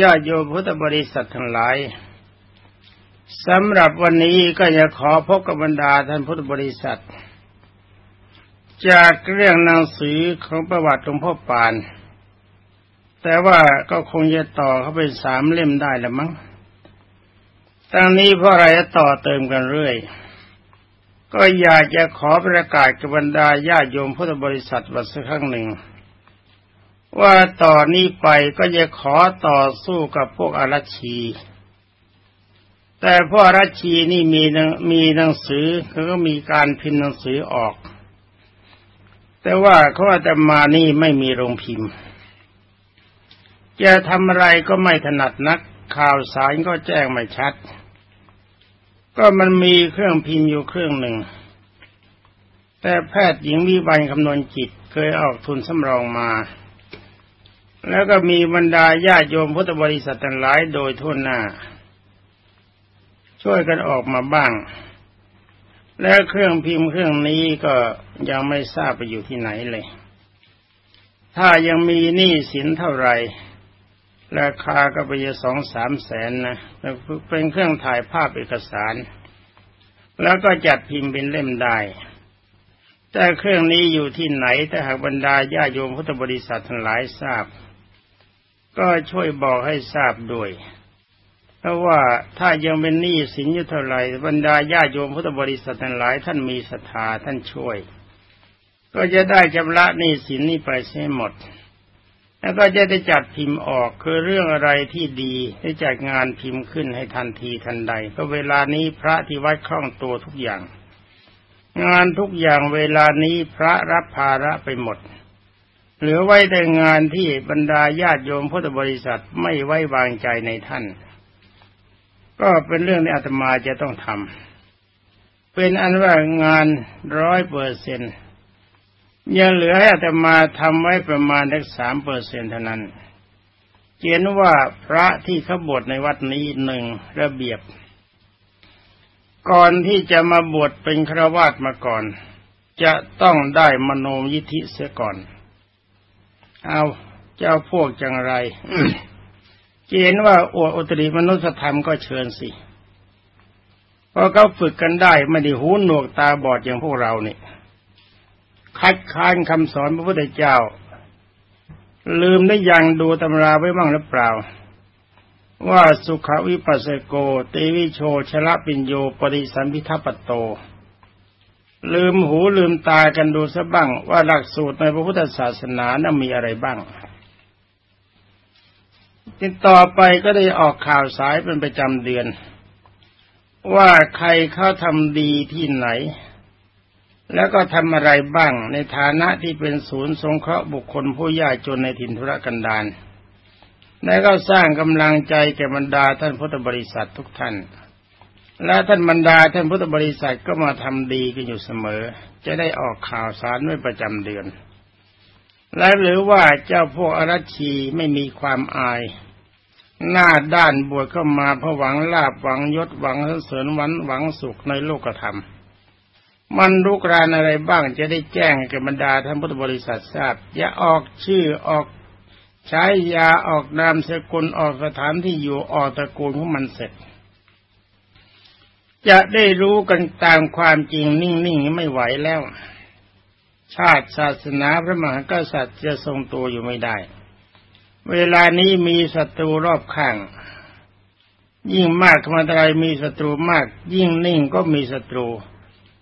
ญาโยพุทธบริษัททั้งหลายสำหรับวันนี้ก็จะขอพบกับบรรดาท่านพุทธบริษัท จากเรื่องหนังสือของประวัติหลวงพ่อปาน แต่ว่าก็คงจะต่อเข้าไปสามเล่มได้ละมั้งตั้งนี้เพราะอะไรจะต่อเติมกันเรื่อย ก็อยากจะขอประกาศกับบรรดาญาโยมพุทธบริษัทวัดสักครั้งหนึ่ง ว่าต่อนนี้ไปก็จะขอต่อสู้กับพวกอารัชี แต่พวกอารัชีนี่มีมีหนังสือเขาก็มีการพิมพ์หนังสือออก แต่ว่าเขาอาจะมานี่ไม่มีโรงพิมพ์ จะทำอะไรก็ไม่ถนัดนัก ข่าวสารก็แจ้งไม่ชัด ก็มันมีเครื่องพิมพ์อยู่เครื่องหนึ่ง แต่แพทย์หญิงวิบันคำนวณจิตเคยออกทุนสำรองมา แล้วก็มีบรรดาญาโยมพุทธบริษัทหลายโดยทั่วหน้า ช่วยกันออกมาบ้าง แล้วเครื่องพิมพ์เครื่องนี้ก็ยังไม่ทราบไปอยู่ที่ไหนเลย ถ้ายังมีหนี้สินเท่าไหร่ ราคาก็ไปจะสองสามแสนนะเป็นเครื่องถ่ายภาพเอกสาร แล้วก็จัดพิมพ์เป็นเล่มได้แต่เครื่องนี้อยู่ที่ไหนถ้าหากบรรดาญาโยมพุทธบริษัททั้งหลายทราบ ก็ช่วยบอกให้ทราบด้วย เพราะว่าถ้ายังเป็นหนี้สินอยู่เท่าไหร่บรรดาญาโยมพุทธบริษัททั้งหลายท่านมีศรัทธาท่านช่วย ก็จะได้ชำระหนี้สินนี้ไปใช้หมด แล้วก็จะได้จัดพิมพ์ออกคือเรื่องอะไรที่ดีได้จัดงานพิมพ์ขึ้นให้ทันทีทันใด ก็เวลานี้พระที่วัดคล่องตัวทุกอย่าง งานทุกอย่างเวลานี้พระรับภาระไปหมด เหลือไว้แต่งานที่บรรดาญาติโยมพุทธบริษัทไม่ไว้วางใจในท่าน ก็เป็นเรื่องที่อาตมาจะต้องทำเป็นอันว่างานร้อยเปอร์เซ็นยังเหลือให้อาตมาทำไว้ประมาณสักสามเปอร์เซ็นเท่านั้นเขียนว่าพระที่ขบวชในวัดนี้หนึ่งระเบียบ ก่อนที่จะมาบวชเป็นครวาสมาก่อน จะต้องได้มโนยิธิเสียก่อน เอาเจ้าพวกจังไรเขียนว่าอวดอุตริมนุสธรรมก็เชิญสิเพราะเขาฝึกกันได้ไม่ได้หูหนวกตาบอดอย่างพวกเราเนี่ยคัดค้านคำสอนพระพุทธเจ้า ลืมได้ยังดูตำราไว้บ้างหรือเปล่า ว่าสุขวิปัสสโกเตวิโชชละปิญโยปริสัมพิทัปโต ลืมหูลืมตากันดูซะบ้าง ว่าหลักสูตรในพระพุทธศาสนานั้นมีอะไรบ้างติดต่อไปก็ได้ออกข่าวสายเป็นประจำเดือน ว่าใครเขาทำดีที่ไหน แล้วก็ทำอะไรบ้างในฐานะที่เป็นศูนย์สงเคราะห์บุคคลผู้ยากจนในถิ่นธุรกันดารและก็สร้างกำลังใจแก่บรรดาท่านพุทธบริษัททุกท่าน และท่านบรรดาท่านพุทธบริษัทก็มาทำดีกันอยู่เสมอ จะได้ออกข่าวสารไว้ประจำเดือน และหรือว่าเจ้าพวกอรัชีไม่มีความอาย หน้าด้านบวชเข้ามาเพราะหวังลาบหวังยศหวังเสริญวันหวังสุขในโลกธรรม มันรุกรานอะไรบ้างจะได้แจ้งกับบรรดาท่านพุทธบริษัททราบ อย่าออกชื่อออกใช้ยาออกนามสกุลออกสถานที่อยู่ออกตระกูลของมันเสร็จ จะได้รู้กันตามความจริงนิ่งๆไม่ไหวแล้ว ชาติศาสนาพระมหากษัตริย์จะทรงตัวอยู่ไม่ได้ เวลานี้มีศัตรูรอบข้าง ยิ่งมากธรรมมีศัตรูมาก ยิ่งนิ่งก็มีศัตรู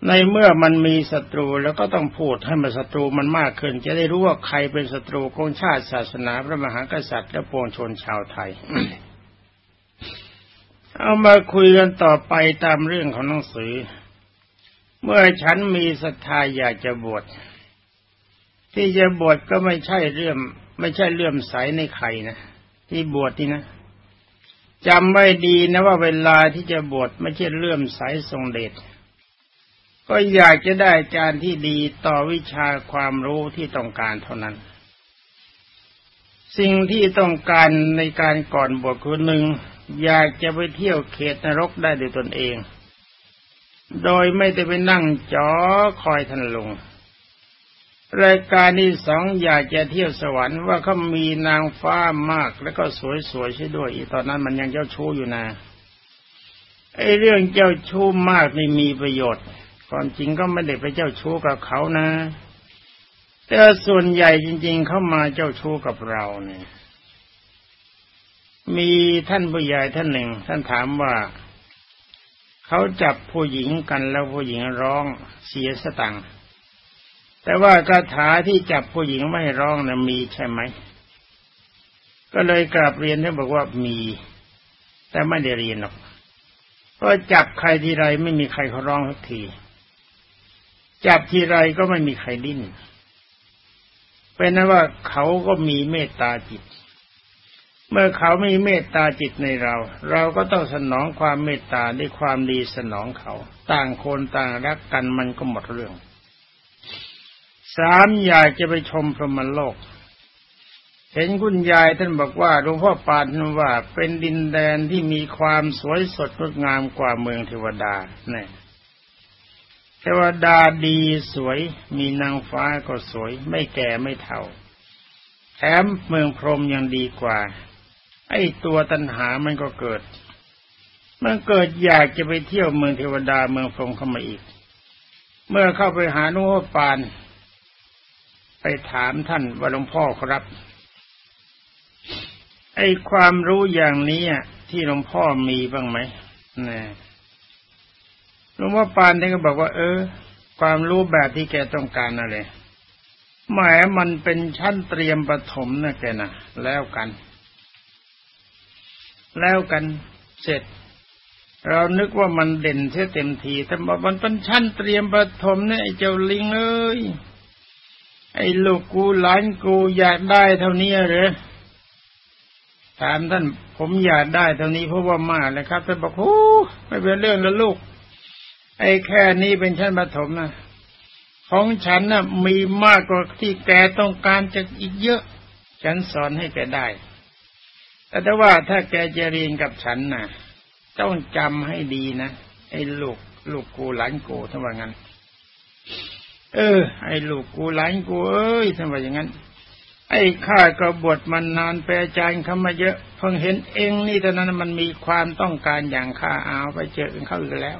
ในเมื่อมันมีศัตรูแล้วก็ต้องพูดให้มันศัตรูมันมากขึ้น จะได้รู้ว่าใครเป็นศัตรูของชาติศาสนาพระมหากษัตริย์และปวงชนชาวไทย เอามาคุยกันต่อไปตามเรื่องของหนังสือ เมื่อฉันมีศรัทธาอยากจะบวชที่จะบวชก็ไม่ใช่เรื่องไม่ใช่เลื่อมใสในใครนะที่บวชนี่นะจำไว้ดีนะว่าเวลาที่จะบวชไม่ใช่เลื่อมใสทรงเดชก็อยากจะได้อาจารย์ที่ดีต่อวิชาความรู้ที่ต้องการเท่านั้น สิ่งที่ต้องการในการก่อนบวชคือหนึ่ง อยากจะไปเที่ยวเขตนรกได้ด้วยตนเอง โดยไม่ได้ไปนั่งจอคอยท่านลง รายการที่สองอยากจะเที่ยวสวรรค์ว่าเขามีนางฟ้ามากแล้วก็สวยๆใช่ด้วย อีตอนนั้นมันยังเจ้าชู้อยู่นะไอ้เรื่องเจ้าชู้มากนี่มีประโยชน์ความจริงก็ไม่ได้ไปเจ้าชู้กับเขานะ แต่ส่วนใหญ่จริง ๆ เข้ามาเจ้าชู้กับเราเนี่ย มีท่านผู้ใหญ่ท่านหนึ่ง ท่านถามว่า เขาจับผู้หญิงกันแล้วผู้หญิงร้องเสียสตังค์แต่ว่าคาถาที่จับผู้หญิงไม่ร้องนะมีใช่ไหม ก็เลยกราบเรียนท่านบอกว่ามี แต่ไม่ได้เรียนหรอกเพราะจับใครทีไรไม่มีใครเขาร้องสักที จับทีไรก็ไม่มีใครดิ้นเป็นนั้นว่าเขาก็มีเมตตาจิต เมื่อเขามีเมตตาจิตในเรา เราก็ต้องสนองความเมตตาด้วยความดีสนองเขา ต่างคนต่างรักกันมันก็หมดเรื่องสามอยากจะไปชมพรหมโลก เห็นคุณยายท่านบอกว่าหลวงพ่อปานว่าเป็นดินแดนที่มีความสวยสดงดงามกว่าเมืองเทวดาเนี่ยเทวดาดีสวย มีนางฟ้าก็สวย ไม่แก่ไม่เฒ่า แถมเมืองพรหมยังดีกว่า ไอ้ตัวตัณหามันก็เกิด มันเกิดอยากจะไปเที่ยวเมืองเทวดาเมืองพรหมเข้ามาอีก เมื่อเข้าไปหาหลวงพ่อปาน ไปถามท่านว่าหลวงพ่อครับ ไอ้ความรู้อย่างนี้ที่หลวงพ่อมีบ้างไหมนี่หลวงพ่อปานท่านก็บอกว่า เออ ความรู้แบบที่แกต้องการอะไรหมายมันเป็นชั้นเตรียมปฐมนะแกนะแล้วกัน แล้วกันเสร็จ เรานึกว่ามันเด่นเสียเต็มทีแต่บอกมันเป็นชั้นเตรียมปฐมเนี่ยไอ้เจ้าลิงเอ้ยไอ้ลูกกูหลานกูอยากได้เท่านี้หรือถามท่านผมอยากได้เท่านี้เพราะว่ามากเลยครับท่านบอกโอ้ไม่เป็นเรื่องแล้วลูก ไอ้แค่นี้เป็นชั้นปฐมนะของฉันนะ่ะมีมากกว่าที่แกต้องการจะอีกเยอะ ฉันสอนให้แกได้ แต่ว่าถ้าแกจะเรียนกับฉันนะ่ะ ต้องจำให้ดีนะ ไอ้ลูก ลูกกูหลานกูทั้งว่างั้น เออ ไอ้ลูกกูหลานกูเอ้ยทำไมอย่างนั้น ไอ้ข้าก็บวชมันนานแปรจานเขามาเยอะ เพิ่งเห็นเองนี่ตอนนั้นมันมีความต้องการอย่างข้าเอาไปเจอกันเข้าอีกแล้ว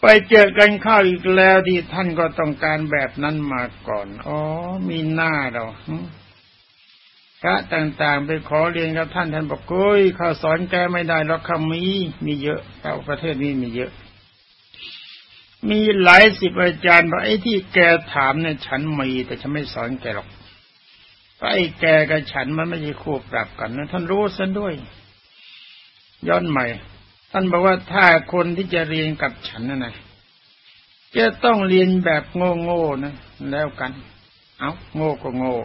ไปเจอกันเข้าอีกแล้วที่ท่านก็ต้องการแบบนั้นมาก่อน อ๋อ มีหน้าเรา พระต่างๆ ไปขอเรียนกับท่านท่านบอกโอ้ยข้าสอนแกไม่ได้หรอกคำมีมีเยอะแต่ประเทศนี้มีเยอะ มีหลายสิบอาจารย์บอกไอ้ที่แกถามเนี่ยฉันมีแต่ฉันไม่สอนแกหรอกไอ้แกกับฉันมันไม่ใช่คู่ปรับกันนะท่านรู้ซะด้วย ย้อนใหม่ ท่านบอกว่าถ้าคนที่จะเรียนกับฉันนะนะจะต้องเรียนแบบโง่ๆนะ แล้วกัน เอาโง่ก็โง่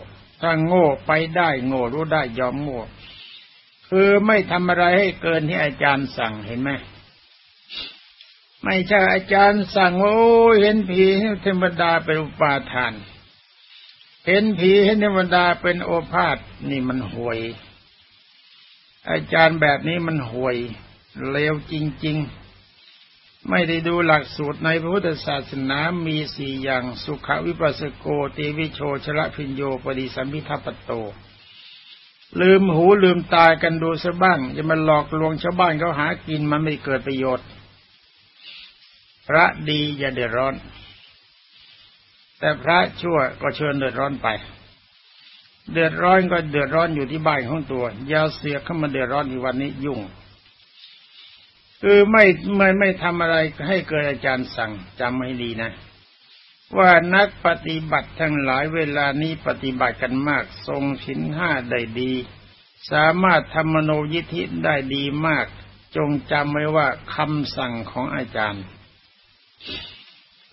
ถ้าโง่ไปได้โง่รู้ได้ยอมโง่คือไม่ทำอะไรให้เกินที่อาจารย์สั่งเห็นไหมไม่ใช่อาจารย์สั่งโอ้เห็นผีเห็นเทวดาเป็นอุปาทาน เห็นผีเห็นเทวดาเป็นโอภาษนี่มันห่วย อาจารย์แบบนี้มันห่วยเลวจริง ๆ ไม่ได้ดูหลักสูตรในพระพุทธศาสนามีสี่อย่างสุขวิปัสสโกตีวิโชชละพิญโยปฏิสัมพิทัปโต ลืมหูลืมตากันดูซะบ้างจะมาหลอกลวงชาวบ้านเขาหากินมันไม่เกิดประโยชน์ พระดีอย่าเดือดร้อน แต่พระชั่วก็เชิญเดือดร้อนไป เดือดร้อนก็เดือดร้อนอยู่ที่บ้านของตัวยาเสียเข้ามาเดือดร้อนอีวันนี้ยุ่ง คือไม่ไม่ไม่ทำอะไรให้เกิดอาจารย์สั่งจำให้ดีนะ ว่านักปฏิบัติทั้งหลายเวลานี้ปฏิบัติกันมาก ทรงชิ้นห้าได้ดี สามารถทำมโนยิธิได้ดีมาก จงจำไว้ว่าคำสั่งของอาจารย์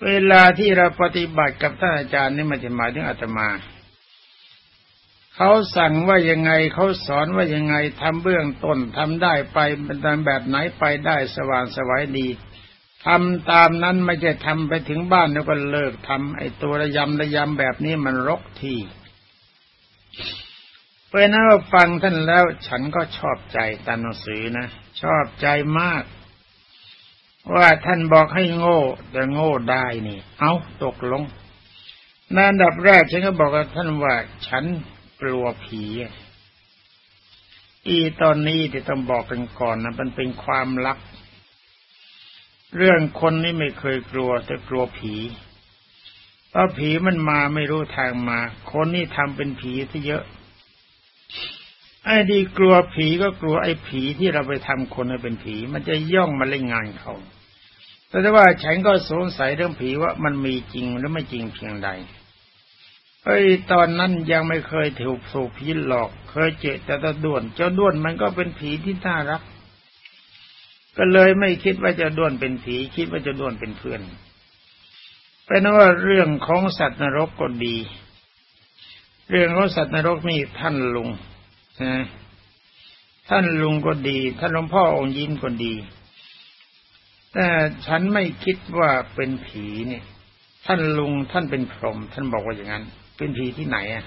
เวลาที่เราปฏิบัติกับท่านอาจารย์นี่มันจะหมายถึงอาตมา เขาสั่งว่ายังไงเขาสอนว่ายังไงทำเบื้องต้นทำได้ไปทำแบบไหนไปได้สว่างสวัยดีทำตามนั้นไม่ใช่ทำไปถึงบ้านแล้วก็เลิกทำไอ้ตัวระยำระยำแบบนี้มันรกทีเพราะนั้นฟังท่านแล้วฉันก็ชอบใจตามหนังสือนะ ชอบใจมาก ว่าท่านบอกให้โง่ แต่โง่ได้นี่ เอาตกลงนอันดับแรกฉันก็บอกกับท่านว่า ฉัน กลัวผีอีตอนนี้ที่ต้องบอกกันก่อนนะมันเป็นความลับ เรื่องคนนี่ไม่เคยกลัวแต่กลัวผีเพราะผีมันมาไม่รู้ทางมา คนนี่ทำเป็นผีที่เยอะ ไอ้ดีกลัวผีก็กลัวไอ้ผีที่เราไปทำคนให้เป็นผี มันจะย่องมาเล่นงานเขาแต่ว่าฉันก็สงสัยเรื่องผีว่ามันมีจริงหรือไม่จริงเพียงใด เอ้ตอนนั้นยังไม่เคยถูกสูบผีหลอก เคยเจอแต่ตะด้วน เจ้าด้วนมันก็เป็นผีที่น่ารัก ก็เลยไม่คิดว่าจะด้วนเป็นผีคิดว่าจะด้วนเป็นเพื่อนเป็นว่าเรื่องของสัตว์นรกก็ดี เรื่องของสัตว์นรกนี่ท่านลุงนะท่านลุงก็ดี ท่านหลวงพ่อองค์ยิ้มก็ดี แต่ฉันไม่คิดว่าเป็นผีเนี่ย ท่านลุงท่านเป็นพรหมท่านบอกว่าอย่างนั้น เป็นผีที่ไหนอะ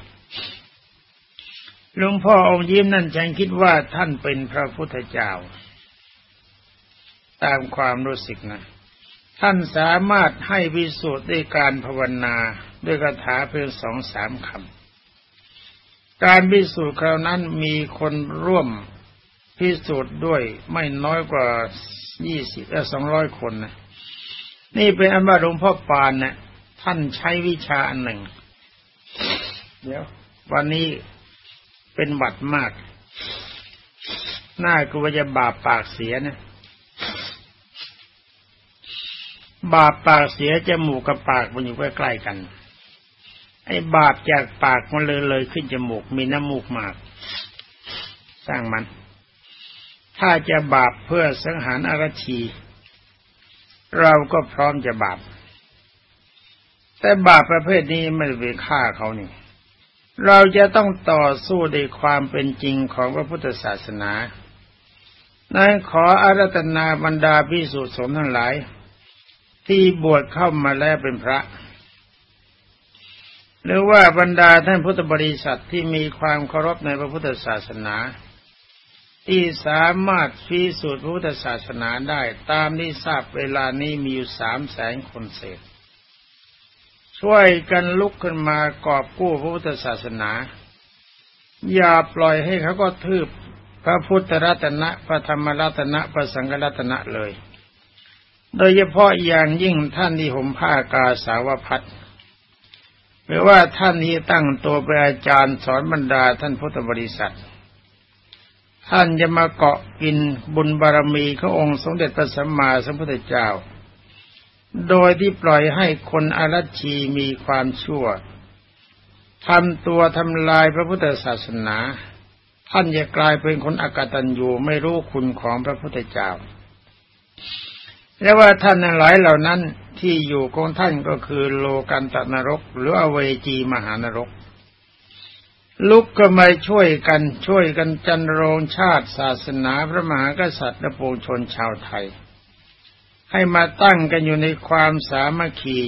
หลวงพ่อองค์ยิ้มนั่นฉันคิดว่าท่านเป็นพระพุทธเจ้า ตามความรู้สึกนะ ท่านสามารถให้วิสูตรด้วยการภาวนาด้วยคาถาเพียงสองสามคำ การพิสูจน์คราวนั้นมีคนร่วมพิสูจน์ด้วยไม่น้อยกว่ายี่สิบเออสองร้อยคนนะนี่เป็นอันว่าหลวงพ่อปานเนะ่ท่านใช้วิชาอันหนึ่ง เดี๋ยว วันนี้เป็นบัดมาก หน้ากูว่าจะบาปปากเสียนะ บาปปากเสียจมูกกับปากมันอยู่ใกล้ๆกัน ไอ้บาปจากปากมันเลยเลยขึ้นจมูกมีน้ำมูกมาก สร้างมัน ถ้าจะบาปเพื่อสังหารอารชี เราก็พร้อมจะบาปแต่บาปประเภทนี้ไม่ไปฆ่าเขานี่ เราจะต้องต่อสู้ในความเป็นจริงของพระพุทธศาสนา นั้นขออารัตนาบรรดาพิสุสมทั้งหลาย ที่บวชเข้ามาแล้วเป็นพระ หรือว่าบรรดาท่านพุทธบริษัทที่มีความเคารพในพระพุทธศาสนา ที่สามารถพิสูจน์พุทธศาสนาได้ตามที่ทราบเวลานี้มีอยู่สามแสนคนเศษ ช่วยกันลุกขึ้นมากอบกู้พระพุทธศาสนา อย่าปล่อยให้เขาก็ทืบพระพุทธรัตนะพระธรรมรัตนะพระสังฆรัตนะเลย โดยเฉพาะอย่างยิ่งท่านที่ห่มผ้ากาสาวพัดหรือว่าท่านที่ตั้งตัวเป็นอาจารย์สอนบรรดาท่านพุทธบริษัท ท่านจะมาเกาะกินบุญบารมีขององค์สมเด็จพระสัมมาสัมพุทธเจ้า โดยที่ปล่อยให้คนอารัชีมีความชั่วทำตัวทำลายพระพุทธศาสนา ท่านจะกลายเป็นคนอากตันยูไม่รู้คุณของพระพุทธเจ้าและว่าท่านหลายเหล่านั้นที่อยู่ของท่านก็คือโลกันตนรก หรืออเวจีมหานรก ลุกก็มาช่วยกันช่วยกันจันโรงชาติศาสนาพระมหากษัตริย์และปวงชนชาวไทย ให้มาตั้งกันอยู่ในความสามัคคี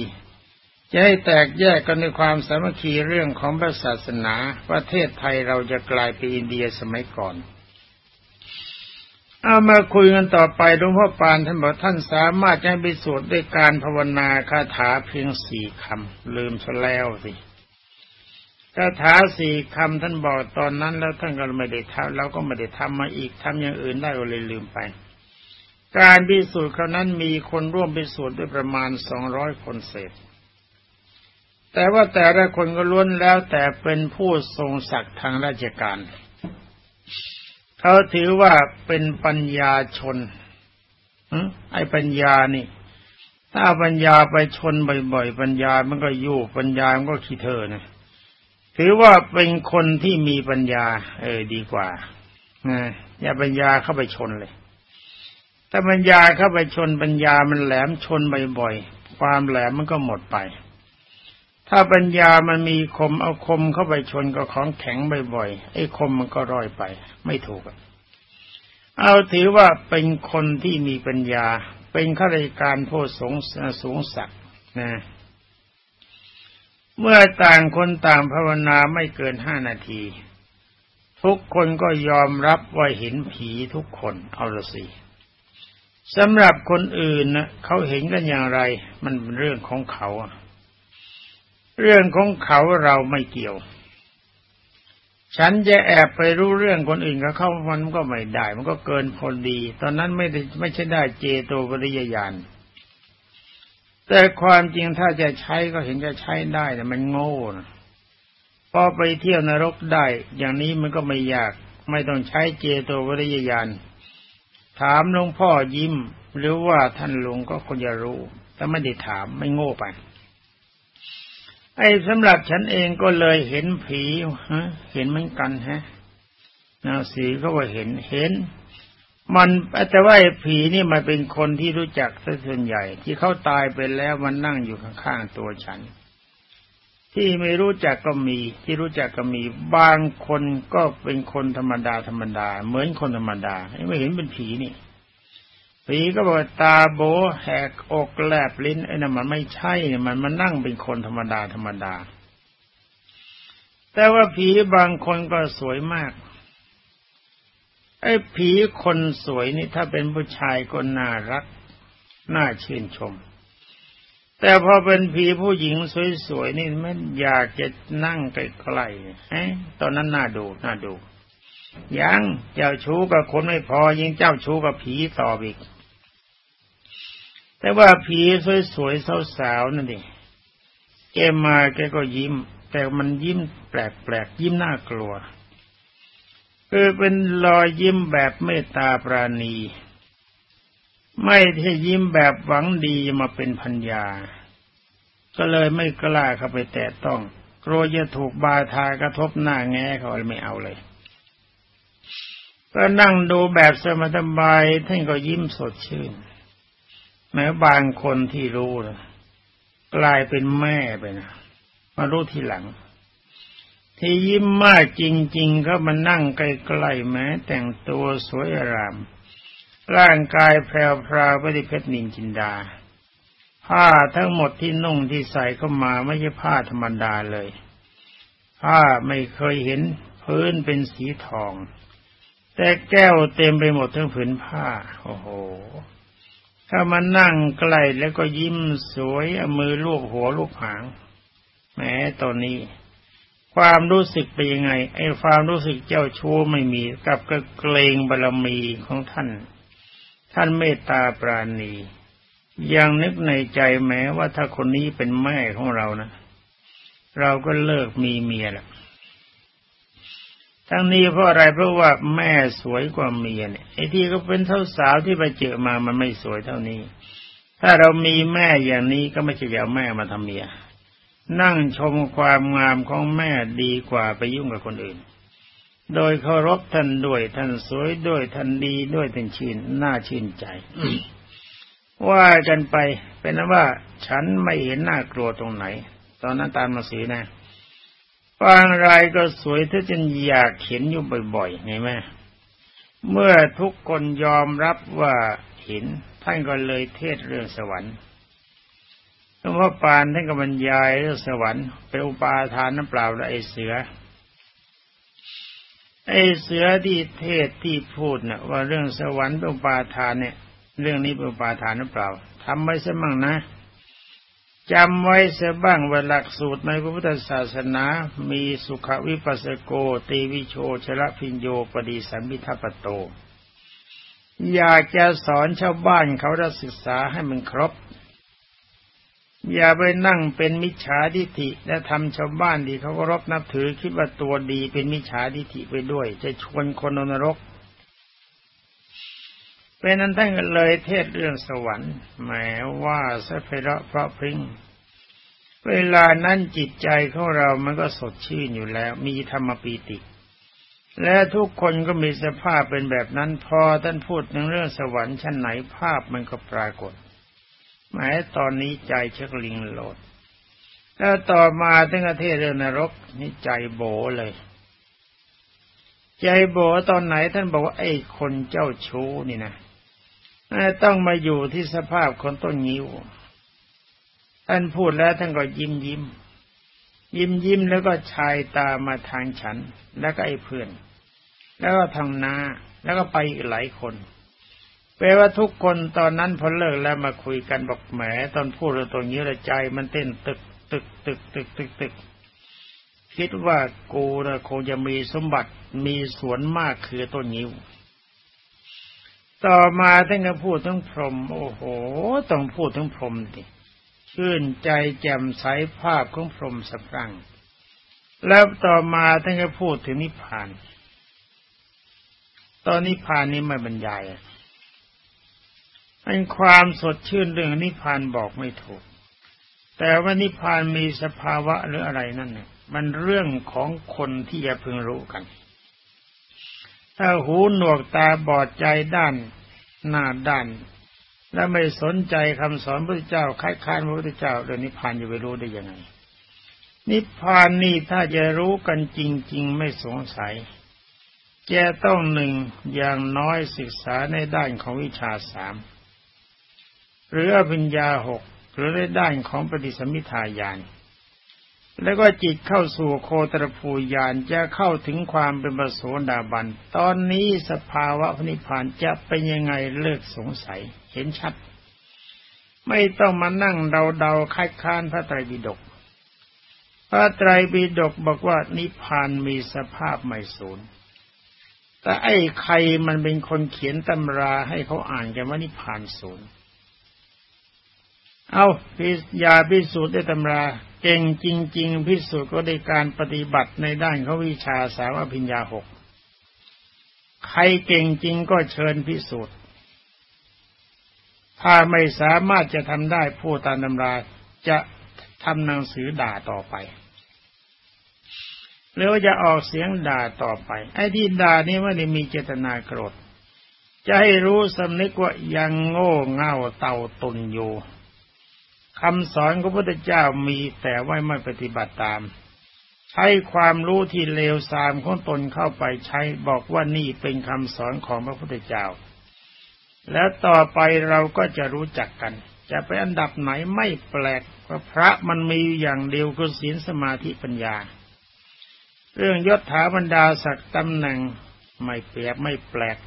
จะให้แตกแยกกันในความสามัคคีเรื่องของพระศาสนา ประเทศไทยเราจะกลายเป็นอินเดียสมัยก่อน เอามาคุยกันต่อไปหลวงพ่อปานท่านบอกท่านสามารถจะไปสวดด้วยการภาวนาคาถาเพียงสี่คำ ลืมซะแล้วสิคาถาสี่คำท่านบอกตอนนั้นแล้วท่านก็ไม่ได้ทำเราก็ไม่ได้ทำมาอีกทำอย่างอื่นได้ก็เลยลืมไป การพิสูจน์คราวนั้นมีคนร่วมพิสูจน์ด้วยประมาณสองร้อยคนเศษ แต่ว่าแต่ละคนก็ล้วนแล้วแต่เป็นผู้ทรงศักดิ์ทางราชการ เขาถือว่าเป็นปัญญาชนไอ้ปัญญานี่ ถ้าปัญญาไปชนบ่อยๆ ปัญญามันก็ยู่ปัญญามันก็ขี้เธอนะถือว่าเป็นคนที่มีปัญญา เออดีกว่าอย่าปัญญาเข้าไปชนเลย ถ้าปัญญาเข้าไปชนปัญญามันแหลมชนบ่อยๆความแหลมมันก็หมดไป ถ้าปัญญามันมีคมเอาคมเข้าไปชนกับของแข็งบ่อยๆไอ้คมมันก็ร่อยไป ไม่ถูกเอาถือว่าเป็นคนที่มีปัญญา เป็นข้าราชการผู้สูงสูงศักดิ์นะเมื่อต่างคนต่างภาวนาไม่เกินห้านาที ทุกคนก็ยอมรับว่าเห็นผีทุกคนเอาละสิ สำหรับคนอื่นนะเขาเห็นกันอย่างไร มันเป็นเรื่องของเขา เรื่องของเขาเราไม่เกี่ยว ฉันจะแอบไปรู้เรื่องคนอื่นกับเข้ามันก็ไม่ได้ มันก็เกินพอดี ตอนนั้นไม่ได้ไม่ใช่ได้เจโตปริยญาณแต่ความจริงถ้าจะใช้ก็เห็นจะใช้ได้แต่มันโง่นะพอไปเที่ยวนรกได้ อย่างนี้มันก็ไม่ยาก ไม่ต้องใช้เจโตวริยญาณ ถามหลวงพ่อยิ้ม หรือว่าท่านหลุงก็คงจะรู้ แต่ไม่ได้ถามไม่โง่ไป ไอ้สำหรับฉันเองก็เลยเห็นผีฮะเห็นเหมือนกันฮะนาสีก็ว่าเห็นเห็น มันแต่ว่าผีนี่มันเป็นคนที่รู้จักซะส่วนใหญ่ ที่เขาตายไปแล้วมันนั่งอยู่ข้างๆตัวฉัน ที่ไม่รู้จักก็มี ที่รู้จักก็มี บางคนก็เป็นคนธรรมดาธรรมดา เหมือนคนธรรมดาไม่เห็นเป็นผีนี่ผีก็บอกตาโบแหกอกแลบลิ้นไอ้นั่นมันไม่ใช่เนี่ยมันมันนั่งเป็นคนธรรมดาธรรมดา แต่ว่าผีบางคนก็สวยมาก ไอ้ผีคนสวยนี่ถ้าเป็นผู้ชายก็น่ารัก น่าชื่นชม แต่พอเป็นผีผู้หญิงสวยๆนี่มันอยากจะนั่งใกล้ๆฮะตอนนั้นน่าดูน่าดู ยังเจ้าชู้กับคนไม่พอยิงเจ้าชู้กับผีต่ออีก แต่ว่าผีสวยๆสาวๆนั่นดิแกมาแกก็ยิ้ม แต่มันยิ้มแปลกๆยิ้มน่ากลัวคือเป็นรอยยิ้มแบบเมตตาปราณี ไม่ที่ยิ้มแบบหวังดีมาเป็นพัญญา ก็เลยไม่กล้าเข้าไปแตะต้อง กลัวจะถูกบาทากระทบหน้าแง่เขาไม่เอาเลย ก็นั่งดูแบบสมบายท่านก็ยิ้มสดชื่น แม้บางคนที่รู้นะกลายเป็นแม่ไปนะมารู้ทีหลัง ที่ยิ้มมากจริง ๆ ก็มานั่งใกล้ๆแม้แต่งตัวสวยอาราม ร่างกายแพรวพราวไปด้เพชรนินจินดา ผ้าทั้งหมดที่นุ่งที่ใส่เข้ามาไม่ใช่ผ้าธรรมดาเลย ผ้าไม่เคยเห็นพื้นเป็นสีทอง แต่แก้วเต็มไปหมดทั้งผืนผ้า โอ้โห ถ้ามานั่งใกล้แล้วก็ยิ้มสวยเอามือลูกหัวลูกหางแม้ตอนนี้ ความรู้สึกเป็นยังไง ไอ้ความรู้สึกเจ้าชู้ไม่มีกับกระเกรงบารมีของท่าน ท่านเมตตาปราณียังนึกในใจแม้ว่าถ้าคนนี้เป็นแม่ของเรานะเราก็เลิกมีเมียละทั้งนี้เพราะอะไรเพราะว่าแม่สวยกว่าเมียเนี่ยไอ้ที่ก็เป็นเท่าสาวที่ไปเจอมามันไม่สวยเท่านี้ ถ้าเรามีแม่อย่างนี้ก็ไม่ใช่เอาแม่มาทำเมีย นั่งชมความงามของแม่ดีกว่าไปยุ่งกับคนอื่น โดยเคารพท่านด้วยท่านสวยด้วยท่านดีด้วยท่านชินน่าชื่นใจ ว่ากันไปเป็นว่าฉันไม่เห็นหน้ากลัวตรงไหน ตอนนั้นตามมาสีนะบางรายก็สวยถ้าจนอยากเห็นอยู่บ่อยๆไงแม่เมื่อทุกคนยอมรับว่าเห็นท่านก็เลยเทศเรื่องสวรรค์หลวงพ่อปานท่านก็บรรยายเรื่องสวรรค์เป็นอุปาทานน้ำเปล่าและไอเสือ ไอเสือที่เทศที่พูดนะ่ะว่าเรื่องสวรรค์เป็นปาทานเนี่ย เรื่องนี้เป็นปาทานน้ำเปล่าทำไว้ซะมั่งนะจำไว้เสียบ้างว่าหลักสูตรในพระพุทธศาสนา มีสุขวิปัสสโก ตีวิโชชละพิญโยปดีสัมพิทัปโต อยากจะสอนชาวบ้านเขาได้ศึกษาให้มันครบ อย่าไปนั่งเป็นมิจฉาทิฐิและทำชาวบ้านดีเขาก็รบนับถือคิดว่าตัวดีเป็นมิจฉาทิฐิไปด้วย จะชวนคนนรกเป็นนั้นท่านเลยเทศเรื่องสวรรค์แหมว่าสะเพระเพราะพริ้งเวลานั้นจิตใจของเรามันก็สดชื่นอยู่แล้ว มีธรรมปีติ และทุกคนก็มีสภาพเป็นแบบนั้นพอท่านพูดในเรื่องสวรรค์ชั้นไหนภาพมันก็ปรากฏ แม้ตอนนี้ใจชักลิงโหลดแล้วต่อมาตั้งเทศเรื่องนรกนี่ใจโบเลย ใจโบตอนไหนท่านบอกว่าไอ้คนเจ้าชู้นี่นะต้องมาอยู่ที่สภาพคนต้นงิ้วท่านพูดแล้วท่านก็ยิ้มยิ้ม ยิ้มยิ้มแล้วก็ชายตามาทางฉัน แล้วก็ไอ้เพื่อน แล้วก็ทางนาแล้วก็ไปอีกหลายคน แปลว่าทุกคนตอนนั้นพอเลิกแล้วมาคุยกันบอกแหมตอนพูดเรื่องตรงนี้ละใจ มันเต้นตึกตึกตึกตึกตึกตึกคิดว่ากูนะคงจะมีสมบัติมีสวนมากคือต้นนิ้ว ต่อมาท่านก็พูดถึงพรหมโอ้โห ต้องพูดถึงพรหมดิชื่นใจแจ่มใสภาพของพรหมสะพรั่งแล้วต่อมาท่านก็พูดถึงนิพพาน ตอนนิพพานนี้ไม่บรรยาย เป็นความสดชื่นเรื่องนิพพานบอกไม่ถูก แต่ว่านิพพานมีสภาวะหรืออะไรนั่นเนี่ยมันเรื่องของคนที่จะพึงรู้กัน ถ้าหูหนวกตาบอดใจด้าน หน้าด้าน และไม่สนใจคำสอนพระเจ้าคายค้านพระพุทธเจ้าเรื่องนิพพานจะไปรู้ได้ยังไง นิพพานนี่ถ้าจะรู้กันจริง ๆ ไม่สงสัยจะต้องหนึ่งอย่างน้อยศึกษาในด้านของวิชาสาม หรืออภิญญาหกหรือในด้านของปฏิสมิทายาน แล้วก็จิตเข้าสู่โคตรภูยานจะเข้าถึงความเป็นปโสดาบัน ตอนนี้สภาวะพนิพพานจะเป็นยังไงเลิกสงสัย เห็นชัด ไม่ต้องมานั่งเดาเดาคัดค้านพระไตรปิฎกพระไตรปิฎกบอกว่านิพพานมีสภาพไม่สูญแต่ไอ้ใครมันเป็นคนเขียนตำราให้เขาอ่านกันว่านิพพานศูนย์ เอาพิยาพิสูจน์ได้ตำรา เก่งจริง ๆ พิสูจน์ก็ได้การปฏิบัติในด้านเขาวิชาสาวพิญญาหกใครเก่งจริงก็เชิญพิสูจน์ ถ้าไม่สามารถจะทำได้ผู้ตามตำราจะทำหนังสือด่าต่อไปหรือว่าจะออกเสียงด่าต่อไป ไอ้ที่ด่านี่ไม่ได้มีเจตนาโกรธ จะให้รู้สำนึกว่ายังโง่เง่าเต่าตุนอยู่ คำสอนของพระพุทธเจ้ามีแต่ว่าไม่ปฏิบัติตาม ใช้ความรู้ที่เลวทรามของตนเข้าไปใช้บอกว่านี่เป็นคำสอนของพระพุทธเจ้า แล้วต่อไปเราก็จะรู้จักกัน จะไปอันดับไหนไม่แปลกเพราะพระมันมีอย่างเดียวคือศีลสมาธิปัญญา เรื่องยศถาบรรดาศักดิ์ตำแหน่งไม่เปรียบไม่แปลก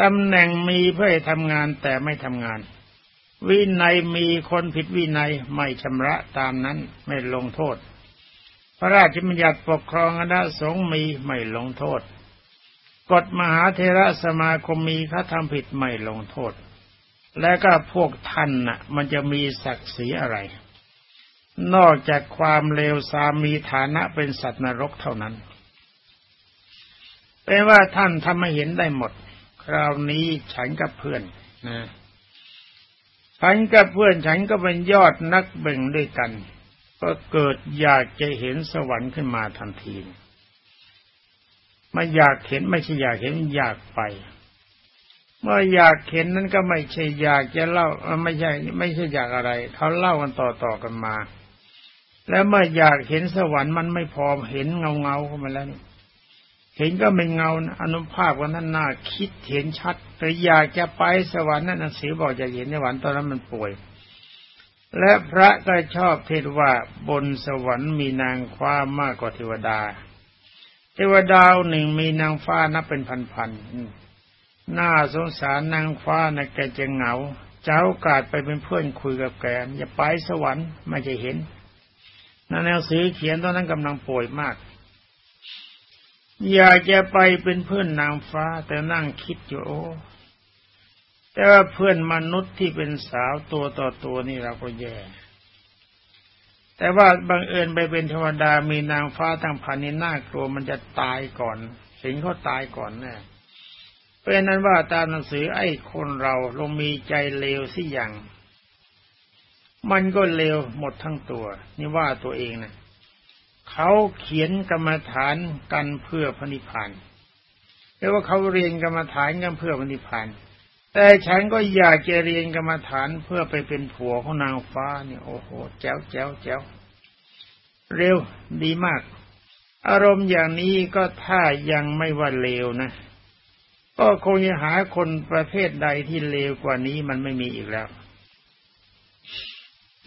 ตำแหน่งมีเพื่อทำงานแต่ไม่ทำงาน วินัยมีคนผิดวินัยไม่ชำระตามนั้นไม่ลงโทษ พระราชบัญญัติปกครองคณะสงฆ์มีไม่ลงโทษ กฎมหาเทระสมาคมมีเขาทำผิดไม่ลงโทษ และก็พวกท่านน่ะ มันจะมีศักดิ์ศรีอะไร นอกจากความเลวทรามมีฐานะเป็นสัตว์นรกเท่านั้นเป็นว่าท่านทำให้เห็นได้หมด คราวนี้ฉันกับเพื่อนนะ ฉันกับเพื่อนฉันก็เป็นยอดนักเบ่งด้วยกัน ก็เกิดอยากจะเห็นสวรรค์ขึ้นมาทันทีมาอยากเห็นไม่ใช่อยากเห็นอยากไป เมื่ออยากเห็นนั้นก็ไม่ใช่อยากจะเล่าไม่ใช่ ไม่ใช่อยากอะไรเขาเล่ากันต่อๆกันมา แล้วเมื่ออยากเห็นสวรรค์มันไม่พอเห็นเงาเงาเข้ามาแล้ว เห็นก็เป็นเงาอนุภาพว่านั้นน่าคิดเห็นชัดแต่อยากจะไปสวรรค์นั่นหนังสือบอกจะเห็นในสวรรค์ตอนนั้นมันป่วย และพระก็ชอบเทศว่าบนสวรรค์มีนางฟ้ามากกว่าเทวดา เทวดาหนึ่งมีนางฟ้านับเป็นพันๆน่าสงสารนางฟ้านะแกจะเหงา เจ้าโอกาสไปเป็นเพื่อนคุยกับแกอย่าไปสวรรค์ไม่จะเห็นนั่นหนังสือเขียนตอนนั้นกำลังป่วยมาก อยากจะไปเป็นเพื่อนนางฟ้า แต่นั่งคิดอยู่โอ้แต่ว่าเพื่อนมนุษย์ที่เป็นสาวตัวต่อตัวนี่เราก็แย่ แต่ว่าบังเอิญไปเป็นเทวดามีนางฟ้าตั้งพันนี่น่ากลัวมันจะตายก่อน สิงเขาตายก่อนแน่เป็นนั้นว่าตามหนังสือไอ้คนเราลงมีใจเลวสิอย่าง มันก็เลวหมดทั้งตัว นี่ว่าตัวเองนะ เขาเขียนกรรมฐานกันเพื่อพระนิพพานเรียกว่าเขาเรียนกรรมฐานกันเพื่อพระนิพพานแต่ฉันก็อยากจะเรียนกรรมฐานเพื่อไปเป็นผัวของนางฟ้าเนี่ยโอ้โหแจ๋วแจ๋วแจ๋วเร็วดีมาก อารมณ์อย่างนี้ก็ถ้ายังไม่ว่าเลวนะ ก็คงจะหาคนประเภทใดที่เลวกว่านี้มันไม่มีอีกแล้ว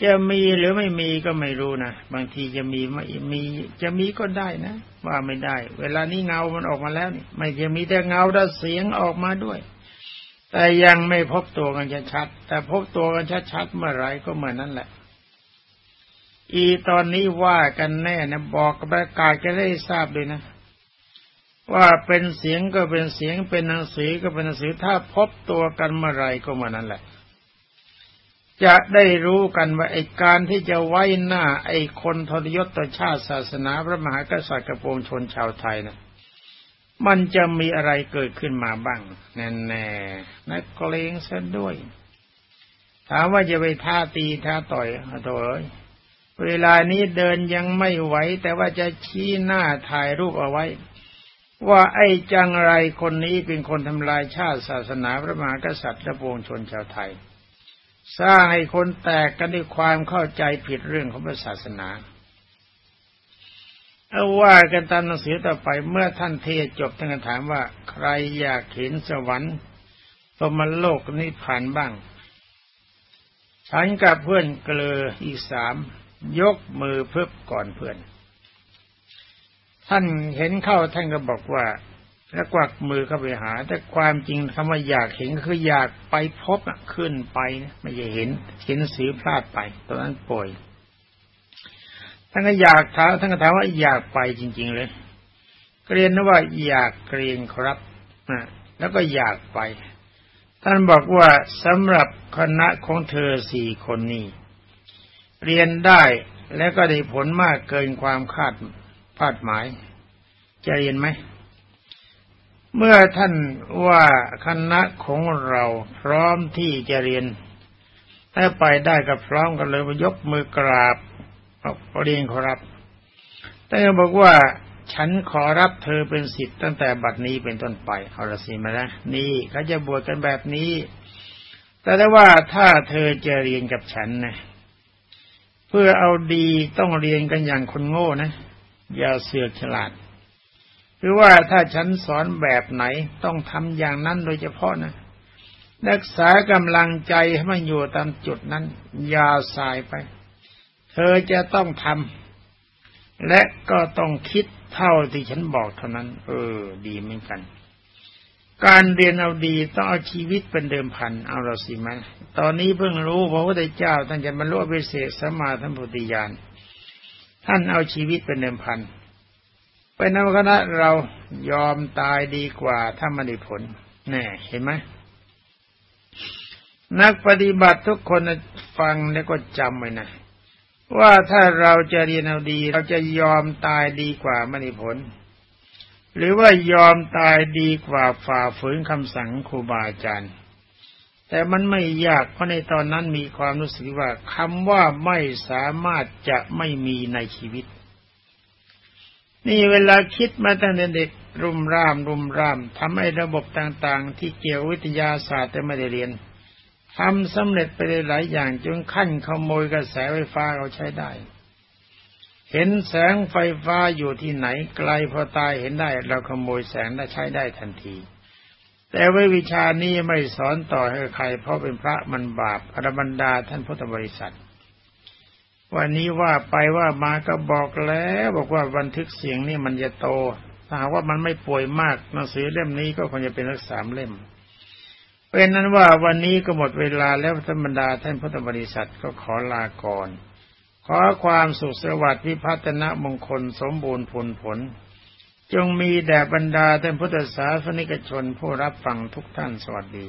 จะมีหรือไม่มีก็ไม่รู้นะบางทีจะมีไม่มีจะมีก็ได้นะ ว่าไม่ได้ เวลานี้เงามันออกมาแล้วนี่ไม่จะมีแต่เงาแต่เสียงออกมาด้วย แต่ยังไม่พบตัวกันชัดแต่พบตัวกันชัดๆเมื่อไรก็เหมือนนั่นแหละ อีตอนนี้ว่ากันแน่นะบอกกับประกาศกันได้ทราบเลยนะ ว่าเป็นเสียงก็เป็นเสียงเป็นหนังสือก็เป็นหนังสือถ้าพบตัวกันเมื่อไรก็เมื่อนั้นแหละ จะได้รู้กันว่าไอ้การที่จะไว้หน้า ไอ้คนทรยศต่อชาติศาสนาพระมหากษัตริย์กระโปรงชนชาวไทยนะมันจะมีอะไรเกิดขึ้นมาบ้าง แน่แน่นักเกรงซะด้วย ถามว่าจะไปท่าตีท่าต่อยโถยเวลานี้เดินยังไม่ไหว แต่ว่าจะชี้หน้าถ่ายรูปเอาไว้ ว่าไอ้จังไรคนนี้เป็นคนทำลายชาติศาสนาพระมหากษัตริย์และปวงชนชาวไทย สร้างให้คนแตกกันด้วยความเข้าใจผิดเรื่องของศาสนาเอาว่ากันตามหนังสือต่อไปเมื่อท่านเทศจบท่านก็ถามว่า ใครอยากเห็นสวรรค์พรมโลกนิพพานบ้าง ฉันกับเพื่อนเกลืออีกสามยกมือเพิ่ก่อนเพื่อน ท่านเห็นเข้าท่านก็บอกว่า แล้วกวักมือเข้าไปหา แต่ความจริงคำว่าอยากเห็นคืออยากไปพบขึ้นไปไม่ใช่เห็นเห็นสีพลาดไป ตอนนั้นป่วยท่านก็อยากถามท่านก็ถามว่าอยากไปจริง ๆเลยเรียนนะว่าอยากเรียนครับนะแล้วก็อยากไป ท่านบอกว่าสำหรับคณะของเธอสี่คนนี้เรียนได้และก็ได้ผลมากเกินความคาดคาดหมาย จะเรียนไหม เมื่อท่านว่าคณะของเราพร้อมที่จะเรียนถ้าไปได้ก็พร้อมกันเลยยกมือกราบเรียนขอรับ แต่บอกว่าฉันขอรับเธอเป็นสิทธิ์ตั้งแต่บัดนี้เป็นต้นไปเอาละสิมานะนี่เขาจะบวชกันแบบนี้ แต่ได้ว่าถ้าเธอจะเรียนกับฉันนะเพื่อเอาดีต้องเรียนกันอย่างคนโง่นะ อย่าเสือกฉลาด หรือว่าถ้าฉันสอนแบบไหนต้องทำอย่างนั้นโดยเฉพาะนะรักษากำลังใจให้มันอยู่ตามจุดนั้น อย่าสายไป เธอจะต้องทำและก็ต้องคิดเท่าที่ฉันบอกเท่านั้น เออ ดีเหมือนกัน การเรียนเอาดีต้องเอาชีวิตเป็นเดิมพันเอาเราสิมันตอนนี้เพิ่งรู้พระพุทธเจ้าท่านจะบรรลุอภิเศษสมาธิพุทธิญาณท่านเอาชีวิตเป็นเดิมพัน เป็นนวคณะเรายอมตายดีกว่าถ้ามันได้ผล แน่เห็นไหมนักปฏิบัติทุกคนฟังแล้วก็จำไว้นะว่าถ้าเราจะเรียนเอาดี เราจะยอมตายดีกว่าไม่ได้ผล หรือว่ายอมตายดีกว่าฝ่าฝืนคำสั่งครูบาอาจารย์ แต่มันไม่ยากเพราะในตอนนั้นมีความรู้สึกว่าคำว่าไม่สามารถจะไม่มีในชีวิต นี่เวลาคิดมาตั้งแต่เด็กรุมร่ามรุมร่ามทำให้ระบบต่างๆ ที่เกี่ยววิทยาศาสตร์แต่ไม่ได้เรียนทำสำเร็จไปหลายอย่างจนขั้นขโมยกระแสไฟฟ้าเราใช้ได้ เห็นแสงไฟฟ้าอยู่ที่ไหนไกลพอตายเห็นได้ เราขโมยแสงและใช้ได้ทันที แต่วิชานี้ไม่สอนต่อให้ใคร เพราะเป็นพระมันบาปอรบรรดาท่านพุทธบริษัท วันนี้ว่าไปว่ามาก็บอกแล้ว บอกว่าบันทึกเสียงนี่มันจะโตถ้าหากว่ามันไม่ป่วยมากหนังสือเล่มนี้ก็คงจะเป็นสักสามเล่มเป็นนั้นว่าวันนี้ก็หมดเวลาแล้วธรรมดาท่านพุทธบริษัทก็ขอลาก่อนขอความสุขสวัสดิ์วิพัฒนมงคลสมบูรณ์ผลผล จงมีแด่บรรดาท่านพุทธศาสนิกชนผู้รับฟังทุกท่านสวัสดี